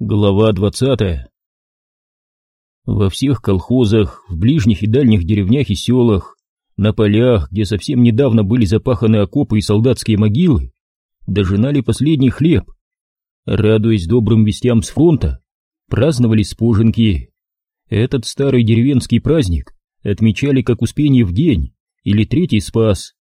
Глава 20 Во всех колхозах, в ближних и дальних деревнях и селах, на полях, где совсем недавно были запаханы окопы и солдатские могилы, дожинали последний хлеб. Радуясь добрым вестям с фронта, праздновали споженки. Этот старый деревенский праздник отмечали как успение в день или третий спас.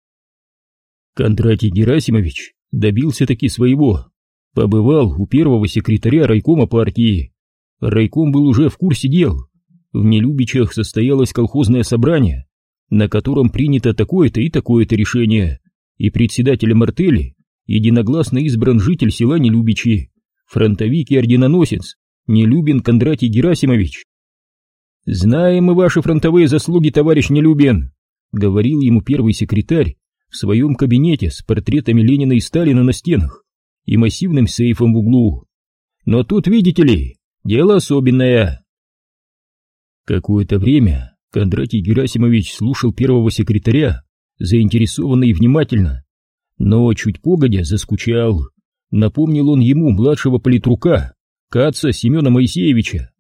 Кондратий Герасимович добился таки своего побывал у первого секретаря райкома партии. Райком был уже в курсе дел. В Нелюбичах состоялось колхозное собрание, на котором принято такое-то и такое-то решение, и председателем артели единогласно избран житель села Нелюбичи, фронтовик и орденоносец Нелюбин Кондратий Герасимович. «Знаем мы ваши фронтовые заслуги, товарищ Нелюбин», — говорил ему первый секретарь в своем кабинете с портретами Ленина и Сталина на стенах и массивным сейфом в углу. Но тут, видите ли, дело особенное. Какое-то время Кондратий Герасимович слушал первого секретаря, заинтересованно и внимательно, но чуть погодя заскучал. Напомнил он ему младшего политрука, Каца Семена Моисеевича.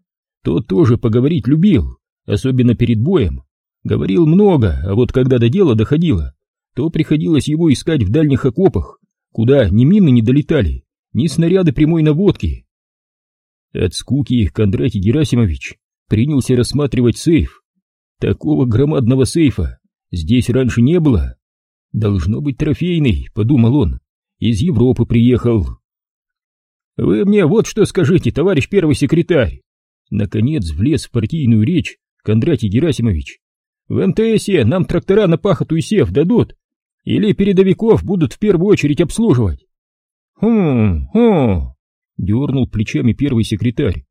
Тот тоже поговорить любил, особенно перед боем. Говорил много, а вот когда до дела доходило, то приходилось его искать в дальних окопах, куда ни мины не долетали, ни снаряды прямой наводки. От скуки Кондратий Герасимович принялся рассматривать сейф. Такого громадного сейфа здесь раньше не было. Должно быть трофейный, подумал он, из Европы приехал. Вы мне вот что скажите, товарищ первый секретарь. Наконец влез в партийную речь Кондратий Герасимович. В МТСе нам трактора на пахоту и сев дадут, или передовиков будут в первую очередь обслуживать? Хм, хм, дернул плечами первый секретарь.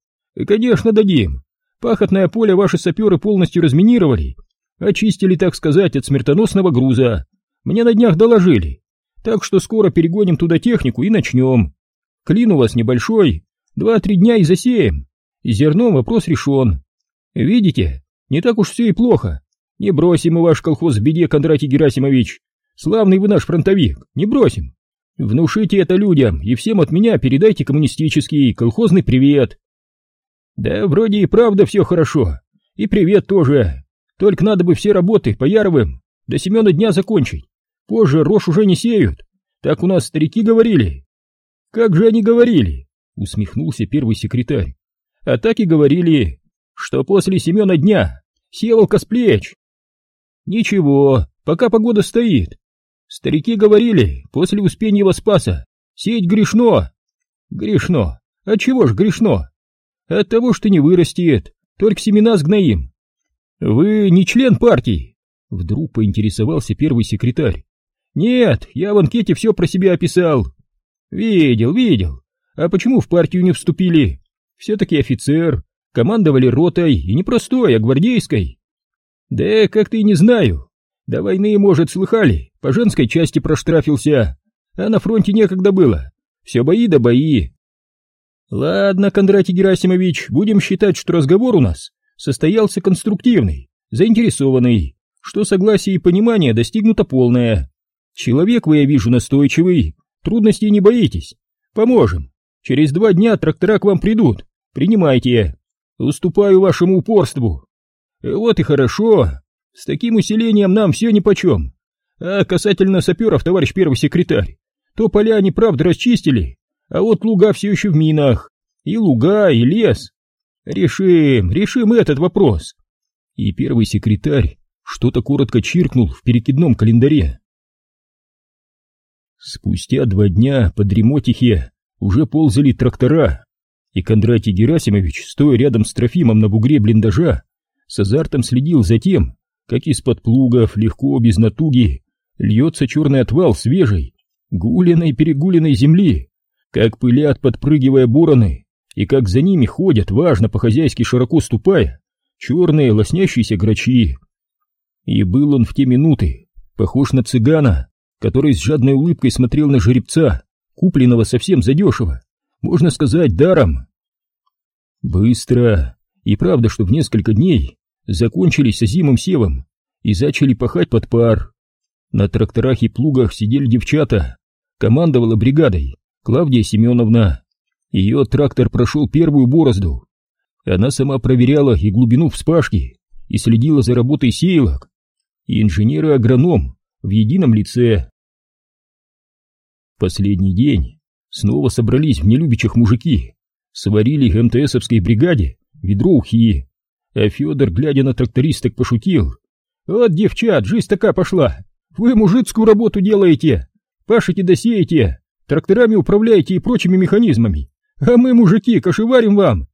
Конечно, дадим. Пахотное поле ваши саперы полностью разминировали, очистили, так сказать, от смертоносного груза. Мне на днях доложили. Так что скоро перегоним туда технику и начнем. Клин у вас небольшой, два-три дня и засеем. И зерном вопрос решен. Видите, не так уж все и плохо. Не бросим мы ваш колхоз в беде, Кондратий Герасимович. Славный вы наш фронтовик, не бросим. Внушите это людям и всем от меня передайте коммунистический колхозный привет. Да вроде и правда все хорошо. И привет тоже. Только надо бы все работы по Яровым до Семена дня закончить. Позже рожь уже не сеют. Так у нас старики говорили. Как же они говорили? Усмехнулся первый секретарь. А так и говорили, что после Семена дня севалка с плеч. Ничего, пока погода стоит, Старики говорили, после Успеньего Спаса, сеять грешно. Грешно. А чего ж грешно? От того, что не вырастет, только семена сгноим. Вы не член партии? Вдруг поинтересовался первый секретарь. Нет, я в анкете все про себя описал. Видел, видел. А почему в партию не вступили? Все-таки офицер, командовали ротой, и не простой, а гвардейской. Да как-то и не знаю. До войны, может, слыхали, по женской части проштрафился, а на фронте некогда было. Все бои да бои. Ладно, Кондратий Герасимович, будем считать, что разговор у нас состоялся конструктивный, заинтересованный, что согласие и понимание достигнуто полное. Человек вы, я вижу, настойчивый, трудностей не боитесь. Поможем. Через два дня трактора к вам придут. Принимайте. Уступаю вашему упорству. Вот и хорошо. С таким усилением нам все нипочем. А касательно саперов, товарищ первый секретарь, то поля они правда расчистили, а вот луга все еще в минах. И луга, и лес. Решим, решим этот вопрос. И первый секретарь что-то коротко чиркнул в перекидном календаре. Спустя два дня по дремотихе уже ползали трактора, и Кондратий Герасимович, стоя рядом с Трофимом на бугре блиндажа, с азартом следил за тем, как из-под плугов легко, без натуги, льется черный отвал свежей, гуленой-перегуленной земли, как пылят, подпрыгивая бороны, и как за ними ходят, важно по-хозяйски широко ступая, черные лоснящиеся грачи. И был он в те минуты похож на цыгана, который с жадной улыбкой смотрел на жеребца, купленного совсем задешево, можно сказать, даром. Быстро, и правда, что в несколько дней закончились зимом севом и зачали пахать под пар. На тракторах и плугах сидели девчата, командовала бригадой Клавдия Семеновна. Ее трактор прошел первую борозду. Она сама проверяла и глубину вспашки, и следила за работой сеялок. И инженер и агроном в едином лице. Последний день снова собрались в нелюбячих мужики, сварили МТСовской бригаде ведро ухи, а Федор, глядя на трактористок, пошутил. «Вот, девчат, жизнь такая пошла! Вы мужицкую работу делаете, пашете да сеете, тракторами управляете и прочими механизмами, а мы, мужики, кошеварим вам!»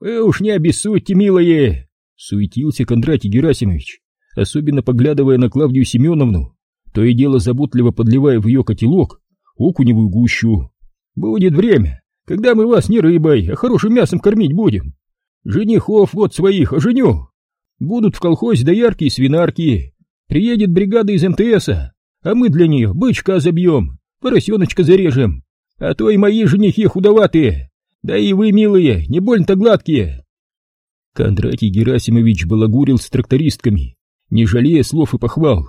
«Вы уж не обессудьте, милые!» — суетился Кондратий Герасимович, особенно поглядывая на Клавдию Семеновну, то и дело заботливо подливая в ее котелок окуневую гущу. «Будет время, когда мы вас не рыбой, а хорошим мясом кормить будем. Женихов вот своих оженю. Будут в колхозе доярки и свинарки. Приедет бригада из МТСа, а мы для нее бычка забьем, поросеночка зарежем. А то и мои женихи худоватые, да и вы, милые, не больно-то гладкие. Кондратий Герасимович балагурил с трактористками, не жалея слов и похвал.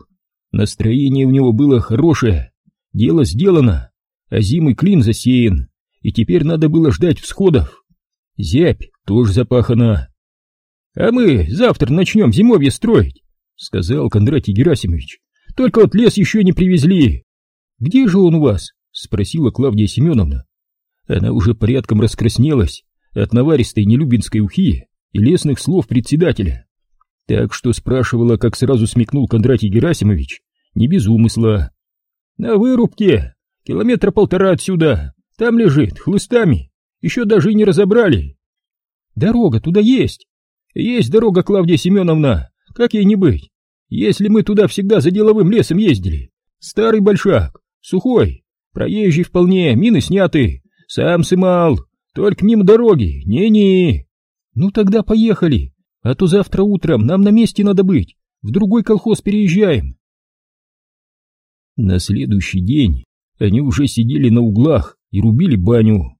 Настроение у него было хорошее, дело сделано, а зимый клин засеян, и теперь надо было ждать всходов. Зябь тоже запахана. — А мы завтра начнем зимовье строить, — сказал Кондратий Герасимович. — Только вот лес еще не привезли. — Где же он у вас? — спросила Клавдия Семеновна. Она уже порядком раскраснелась от наваристой нелюбинской ухи и лесных слов председателя. Так что спрашивала, как сразу смекнул Кондратий Герасимович, не без умысла. — На вырубке, километра полтора отсюда, там лежит, хлыстами, еще даже и не разобрали. Дорога туда есть. Есть дорога, Клавдия Семеновна, как ей не быть? Если мы туда всегда за деловым лесом ездили. Старый большак, сухой, проезжий вполне, мины сняты, сам сымал, только мимо дороги, не-не. Ну тогда поехали, а то завтра утром нам на месте надо быть, в другой колхоз переезжаем. На следующий день они уже сидели на углах и рубили баню.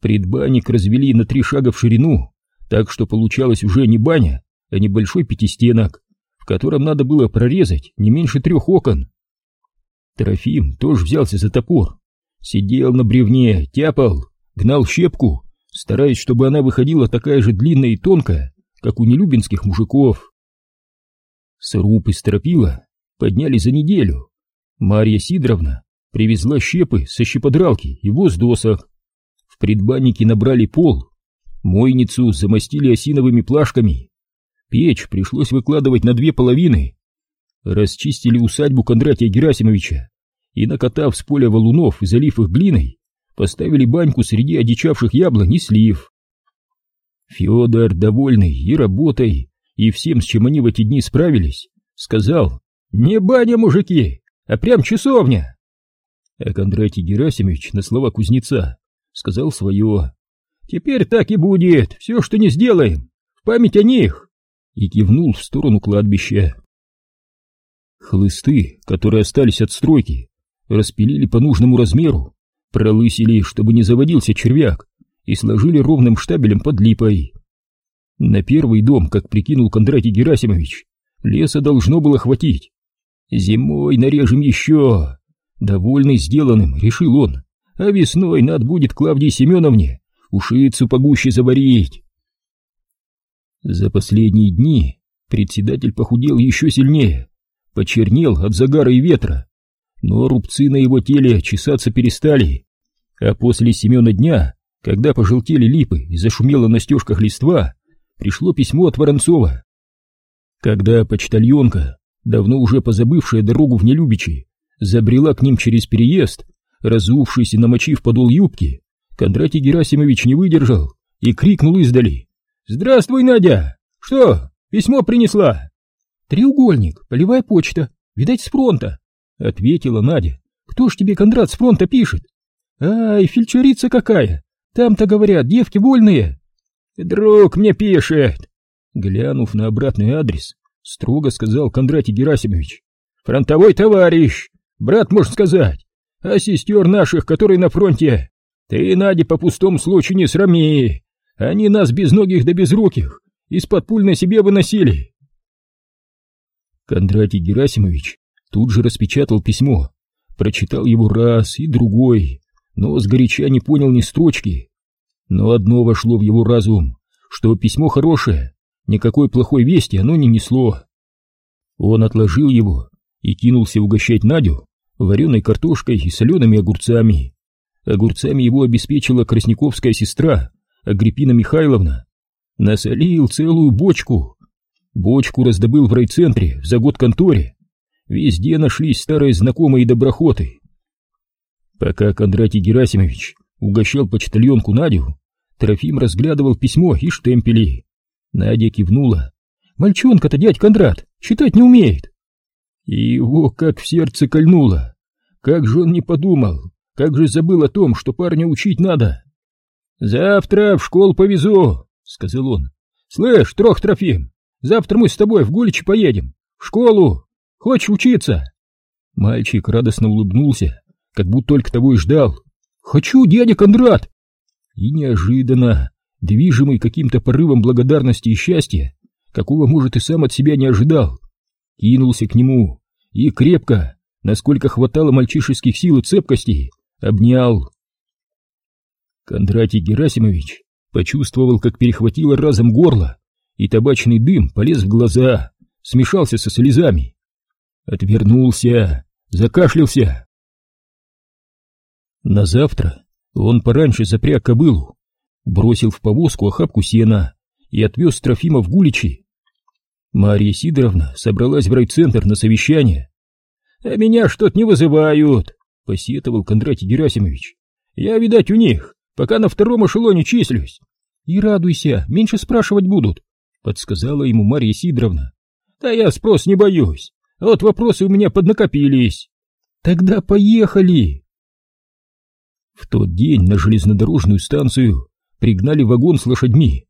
Предбанник развели на три шага в ширину, так что получалось уже не баня, а небольшой пятистенок, в котором надо было прорезать не меньше трех окон. Трофим тоже взялся за топор, сидел на бревне, тяпал, гнал щепку, стараясь, чтобы она выходила такая же длинная и тонкая, как у нелюбинских мужиков. Сруб и стропила подняли за неделю. Марья Сидоровна привезла щепы со щеподралки и воз досок. В предбаннике набрали пол, мойницу замостили осиновыми плашками. Печь пришлось выкладывать на две половины. Расчистили усадьбу Кондратия Герасимовича и, накатав с поля валунов залив их глиной, поставили баньку среди одичавших яблонь и слив. Федор, довольный и работой, и всем, с чем они в эти дни справились, сказал «Не баня, мужики, а прям часовня!» А Кондратий Герасимович на слова кузнеца сказал свое. «Теперь так и будет, все, что не сделаем, в память о них!» И кивнул в сторону кладбища. Хлысты, которые остались от стройки, распилили по нужному размеру, пролысили, чтобы не заводился червяк, и сложили ровным штабелем под липой. На первый дом, как прикинул Кондратий Герасимович, леса должно было хватить. Зимой нарежем еще, Довольный сделанным, решил он, а весной надо будет Клавдии Семеновне ушицу погуще заварить. За последние дни председатель похудел еще сильнее, почернел от загара и ветра, но рубцы на его теле чесаться перестали, а после Семена дня, когда пожелтели липы и зашумела на стежках листва, пришло письмо от Воронцова. Когда почтальонка, давно уже позабывшая дорогу в Нелюбичи, забрела к ним через переезд, разувшись и намочив подол юбки, Кондратий Герасимович не выдержал и крикнул издали. «Здравствуй, Надя! Что, письмо принесла?» «Треугольник, полевая почта, видать, с фронта», — ответила Надя. «Кто ж тебе, Кондрат, с фронта пишет?» «Ай, фельдшерица какая! Там-то, говорят, девки вольные!» «Друг мне пишет!» Глянув на обратный адрес, строго сказал Кондратий Герасимович. «Фронтовой товарищ! брат, можно сказать, а сестер наших, которые на фронте, ты, Надя, по пустому случаю не срами, они нас без ногих да без руких из-под пуль на себе выносили. Кондратий Герасимович тут же распечатал письмо, прочитал его раз и другой, но сгоряча не понял ни строчки. Но одно вошло в его разум, что письмо хорошее, никакой плохой вести оно не несло. Он отложил его и кинулся угощать Надю вареной картошкой и солеными огурцами. Огурцами его обеспечила красниковская сестра Агриппина Михайловна. Насолил целую бочку. Бочку раздобыл в райцентре, в загод конторе. Везде нашлись старые знакомые доброхоты. Пока Кондратий Герасимович угощал почтальонку Надю, Трофим разглядывал письмо и штемпели. Надя кивнула. «Мальчонка-то, дядь Кондрат, читать не умеет». И его как в сердце кольнуло. Как же он не подумал, как же забыл о том, что парня учить надо. «Завтра в школу повезу», — сказал он. «Слышь, Трох Трофим, завтра мы с тобой в Гуличи поедем. В школу. Хочешь учиться?» Мальчик радостно улыбнулся, как будто только того и ждал. «Хочу, дядя Кондрат!» И неожиданно, движимый каким-то порывом благодарности и счастья, какого, может, и сам от себя не ожидал, кинулся к нему и крепко, насколько хватало мальчишеских сил и цепкости, обнял. Кондратий Герасимович почувствовал, как перехватило разом горло, и табачный дым полез в глаза, смешался со слезами. Отвернулся, закашлялся. На завтра он пораньше запряг кобылу, бросил в повозку охапку сена и отвез Трофима в Гуличи. Марья Сидоровна собралась в райцентр на совещание. — А меня что-то не вызывают, — посетовал Кондратий Герасимович. — Я, видать, у них, пока на втором эшелоне числюсь. — И радуйся, меньше спрашивать будут, — подсказала ему Марья Сидоровна. — Да я спрос не боюсь, вот вопросы у меня поднакопились. — Тогда поехали! В тот день на железнодорожную станцию пригнали вагон с лошадьми.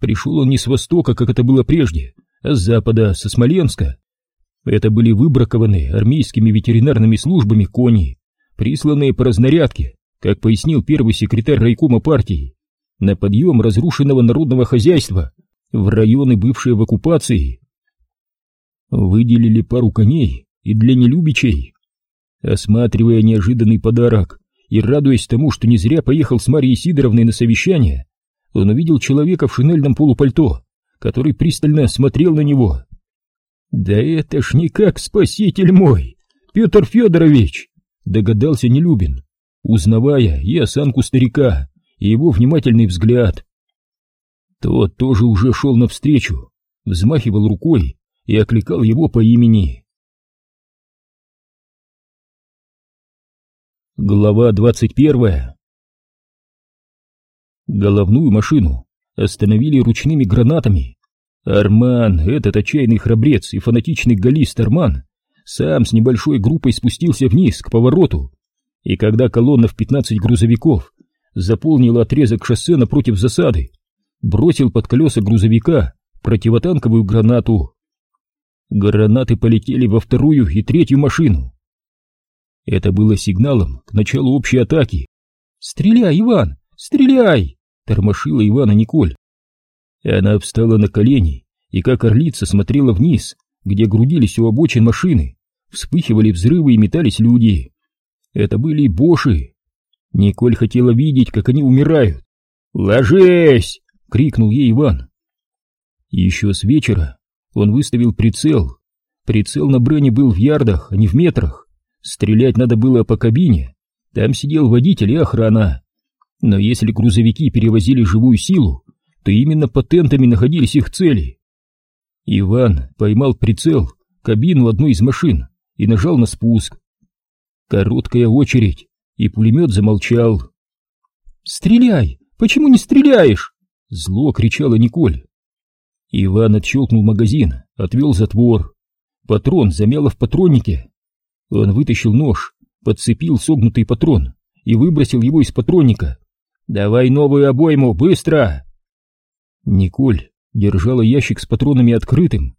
Пришел он не с востока, как это было прежде, а с запада, со Смоленска. Это были выбракованные армейскими ветеринарными службами кони, присланные по разнарядке, как пояснил первый секретарь райкома партии, на подъем разрушенного народного хозяйства в районы, бывшие в оккупации. Выделили пару коней и для нелюбичей. Осматривая неожиданный подарок и радуясь тому, что не зря поехал с Марьей Сидоровной на совещание, он увидел человека в шинельном полупальто, который пристально смотрел на него. «Да это ж никак спаситель мой, Петр Федорович!» Догадался Нелюбин, узнавая и осанку старика, и его внимательный взгляд. Тот тоже уже шел навстречу, взмахивал рукой и окликал его по имени. Глава двадцать первая Головную машину остановили ручными гранатами. Арман, этот отчаянный храбрец и фанатичный галлист Арман, сам с небольшой группой спустился вниз к повороту, и когда колонна в 15 грузовиков заполнила отрезок шоссе напротив засады, бросил под колеса грузовика противотанковую гранату. Гранаты полетели во вторую и третью машину. Это было сигналом к началу общей атаки. «Стреляй, Иван! Стреляй!» — тормошила Ивана Николь. Она встала на колени и как орлица смотрела вниз, где грудились у обочин машины, вспыхивали взрывы и метались люди. Это были боши. Николь хотела видеть, как они умирают. «Ложись!» — крикнул ей Иван. Еще с вечера он выставил прицел. Прицел на броне был в ярдах, а не в метрах. Стрелять надо было по кабине. Там сидел водитель и охрана. Но если грузовики перевозили живую силу, то именно патентами находились их цели. Иван поймал прицел, кабину одной из машин и нажал на спуск. Короткая очередь, и пулемет замолчал. «Стреляй! Почему не стреляешь?» Зло кричала Николь. Иван отщелкнул магазин, отвел затвор. Патрон замяло в патроннике. Он вытащил нож, подцепил согнутый патрон и выбросил его из патронника. «Давай новую обойму, быстро!» Николь держала ящик с патронами открытым,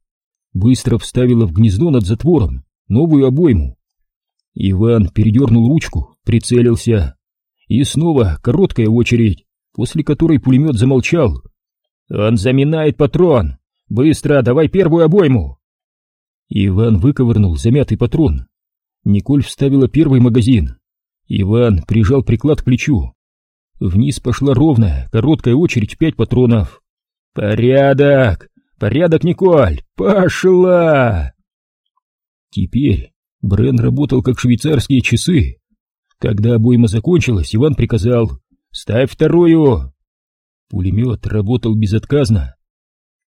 быстро вставила в гнездо над затвором новую обойму. Иван передернул ручку, прицелился. И снова короткая очередь, после которой пулемет замолчал. «Он заминает патрон! Быстро, давай первую обойму!» Иван выковырнул замятый патрон. Николь вставила первый магазин. Иван прижал приклад к плечу. Вниз пошла ровная, короткая очередь пять патронов. «Порядок! Порядок, Николь! Пошла!» Теперь Брен работал как швейцарские часы. Когда обойма закончилась, Иван приказал «Ставь вторую!» Пулемет работал безотказно.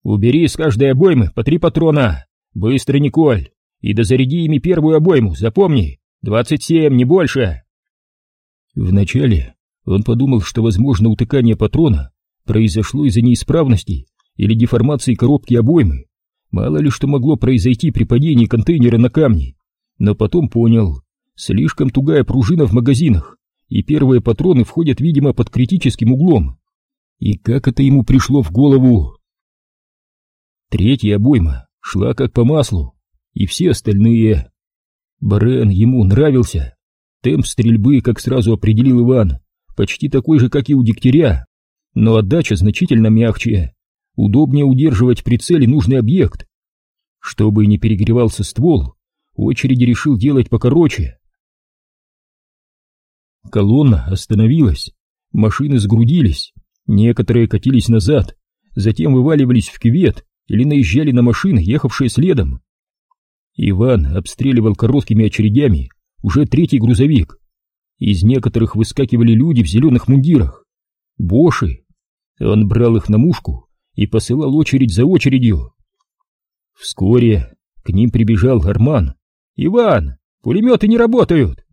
«Убери с каждой обоймы по три патрона! Быстро, Николь! И дозаряди ими первую обойму, запомни! Двадцать семь, не больше!» Вначале он подумал, что, возможно, утыкание патрона произошло из-за неисправности или деформации коробки обоймы. Мало ли что могло произойти при падении контейнера на камни. Но потом понял, слишком тугая пружина в магазинах, и первые патроны входят, видимо, под критическим углом. И как это ему пришло в голову? Третья обойма шла как по маслу, и все остальные. Брен ему нравился. Темп стрельбы, как сразу определил Иван, почти такой же, как и у дегтяря, но отдача значительно мягче. Удобнее удерживать в прицеле нужный объект. Чтобы не перегревался ствол, очереди решил делать покороче. Колонна остановилась, машины сгрудились, некоторые катились назад, затем вываливались в кювет или наезжали на машины, ехавшие следом. Иван обстреливал короткими очередями уже третий грузовик. Из некоторых выскакивали люди в зеленых мундирах. Боши. Он брал их на мушку и посылал очередь за очередью. Вскоре к ним прибежал Арман. «Иван, пулеметы не работают!»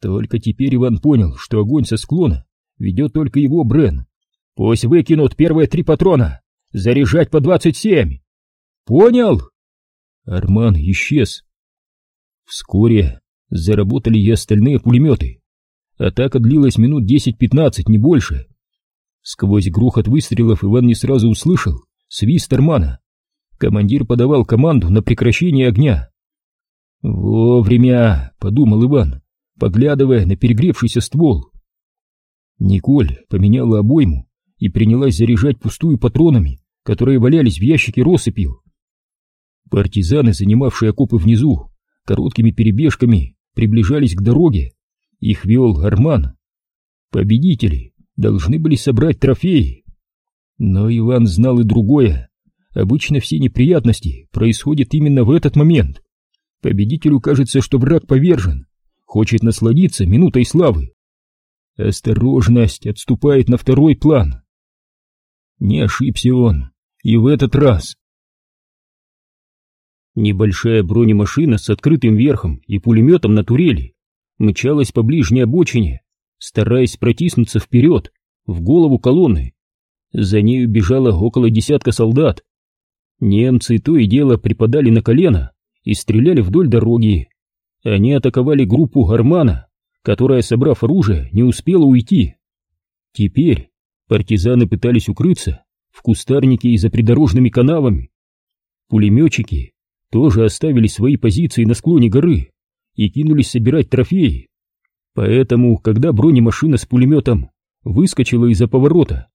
Только теперь Иван понял, что огонь со склона ведет только его Брен. «Пусть выкинут первые три патрона! Заряжать по двадцать семь!» «Понял!» Арман исчез. Вскоре заработали и остальные пулеметы. Атака длилась минут десять-пятнадцать, не больше. Сквозь грохот выстрелов Иван не сразу услышал свист Армана. Командир подавал команду на прекращение огня. «Вовремя!» — подумал Иван поглядывая на перегревшийся ствол. Николь поменяла обойму и принялась заряжать пустую патронами, которые валялись в ящике россыпью. Партизаны, занимавшие окопы внизу, короткими перебежками приближались к дороге. Их вел Арман. Победители должны были собрать трофеи. Но Иван знал и другое. Обычно все неприятности происходят именно в этот момент. Победителю кажется, что враг повержен, хочет насладиться минутой славы. Осторожность отступает на второй план. Не ошибся он, и в этот раз. Небольшая бронемашина с открытым верхом и пулеметом на турели мчалась по ближней обочине, стараясь протиснуться вперед, в голову колонны. За нею бежало около десятка солдат. Немцы то и дело припадали на колено и стреляли вдоль дороги, они атаковали группу Гармана, которая, собрав оружие, не успела уйти. Теперь партизаны пытались укрыться в кустарнике и за придорожными канавами. Пулеметчики тоже оставили свои позиции на склоне горы и кинулись собирать трофеи. Поэтому, когда бронемашина с пулеметом выскочила из-за поворота,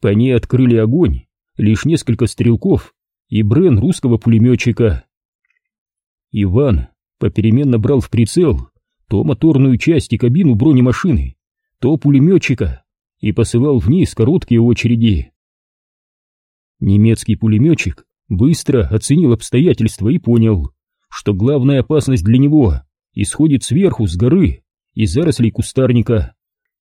по ней открыли огонь лишь несколько стрелков и брен русского пулеметчика. Иван попеременно брал в прицел то моторную часть и кабину бронемашины, то пулеметчика и посылал вниз короткие очереди. Немецкий пулеметчик быстро оценил обстоятельства и понял, что главная опасность для него исходит сверху, с горы, из зарослей кустарника,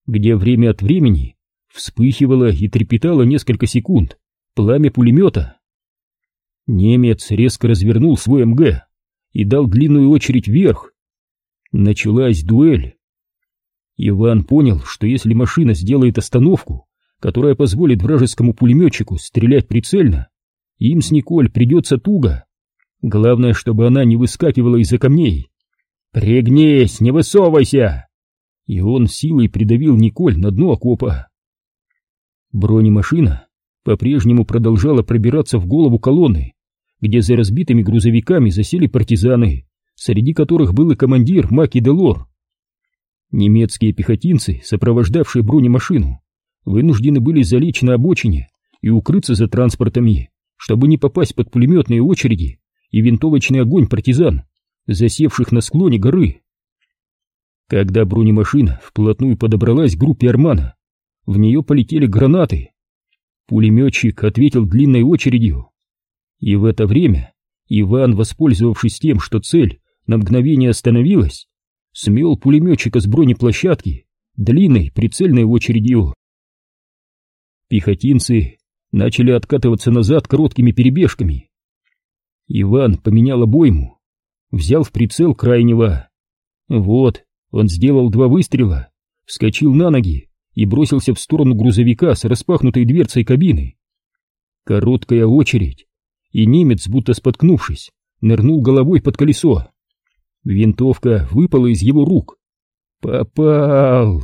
где время от времени вспыхивало и трепетало несколько секунд пламя пулемета. Немец резко развернул свой МГ и дал длинную очередь вверх. Началась дуэль. Иван понял, что если машина сделает остановку, которая позволит вражескому пулеметчику стрелять прицельно, им с Николь придется туго. Главное, чтобы она не выскакивала из-за камней. «Пригнись, не высовывайся!» И он силой придавил Николь на дно окопа. Бронемашина по-прежнему продолжала пробираться в голову колонны, где за разбитыми грузовиками засели партизаны, среди которых был и командир Маки Делор. Немецкие пехотинцы, сопровождавшие бронемашину, вынуждены были залечь на обочине и укрыться за транспортами, чтобы не попасть под пулеметные очереди и винтовочный огонь партизан, засевших на склоне горы. Когда бронемашина вплотную подобралась к группе Армана, в нее полетели гранаты. Пулеметчик ответил длинной очередью. И в это время Иван, воспользовавшись тем, что цель на мгновение остановилась, смел пулеметчика с бронеплощадки длинной прицельной очередью. Пехотинцы начали откатываться назад короткими перебежками. Иван поменял обойму, взял в прицел крайнего. Вот, он сделал два выстрела, вскочил на ноги и бросился в сторону грузовика с распахнутой дверцей кабины. Короткая очередь, и немец, будто споткнувшись, нырнул головой под колесо. Винтовка выпала из его рук. Попал!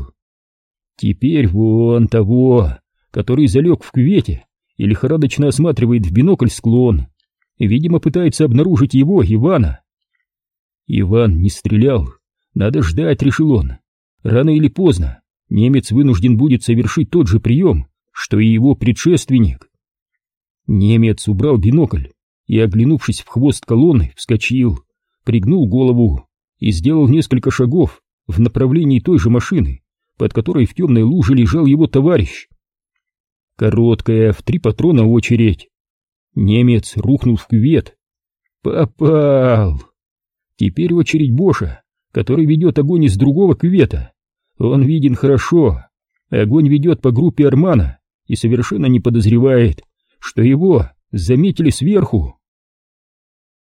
Теперь вон того, который залег в кювете и лихорадочно осматривает в бинокль склон. Видимо, пытается обнаружить его, Ивана. Иван не стрелял. Надо ждать, решил он. Рано или поздно немец вынужден будет совершить тот же прием, что и его предшественник. Немец убрал бинокль и, оглянувшись в хвост колонны, вскочил, пригнул голову и сделал несколько шагов в направлении той же машины, под которой в темной луже лежал его товарищ. Короткая, в три патрона очередь. Немец рухнул в кювет. Попал! Теперь очередь Боша, который ведет огонь из другого кювета. Он виден хорошо. Огонь ведет по группе Армана и совершенно не подозревает, что его заметили сверху.